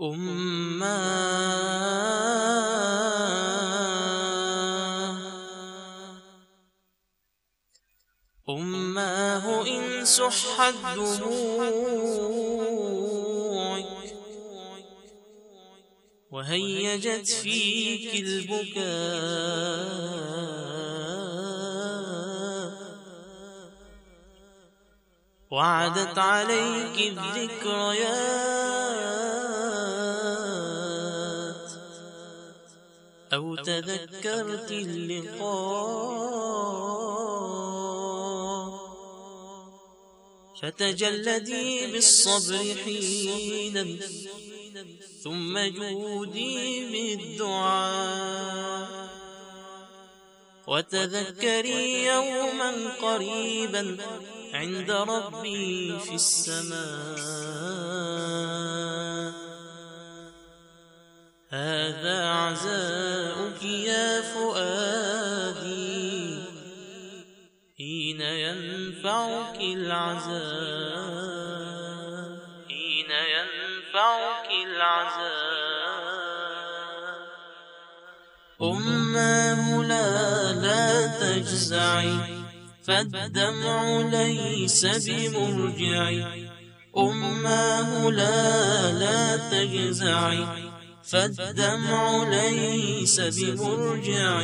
أماه أماه إن سحت دموعك وهيجت فيك البكاء وعدت عليك الذكريات أو تذكرت اللقاء فتجلدي بالصبر حينا ثم جودي بالدعاء وتذكري يوما قريبا عند ربي في السماء. هذا عزاؤك ينفعك العزاء. حين ينفعك العزاء. أماه لا لا تجزعي فالدمع ليس بمرجع أماه لا لا تجزعي فالدمع ليس بمرجع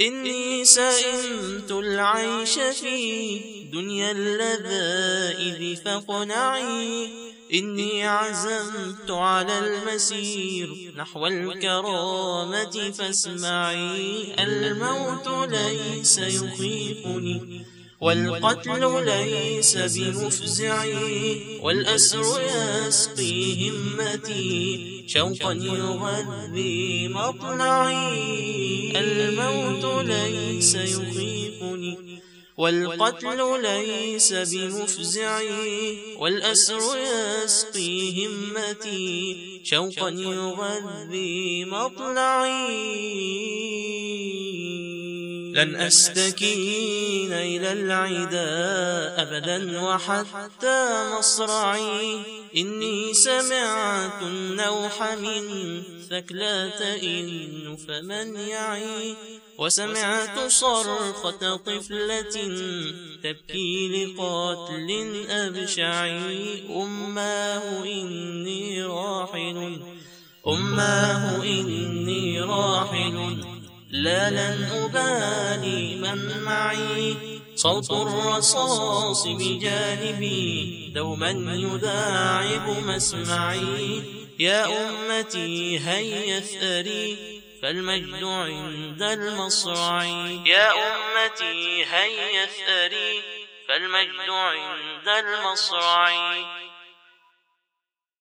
إني سئمت العيش في دنيا اللذائذ فاقنعي. إني عزمت على المسير نحو الكرامة فاسمعي. الموت ليس يخيفني. والقتل ليس بمفزعي والأسر يسقي همتي شوقا يغذي مطلعي. الموت ليس يخيفني والقتل ليس بمفزعي والأسر يسقي همتي شوقا يغذي مطلعي. لن أستكين إلى العدا أبدا وحتى مصرعي. إني سمعت النوح من ثكلة إن فمن يعي. وسمعت صرخة طفلة تبكي لقاتل أبشعي. أماه إني راحل. أماه إني راحل. لا لن أبالي من معي. صوت الرصاص بجانبي دوما يداعب مسمعي. يا أمتي هيا ثأري فالمجد عند المصرع يا أمتي هيا ثأري فالمجد عند المصرع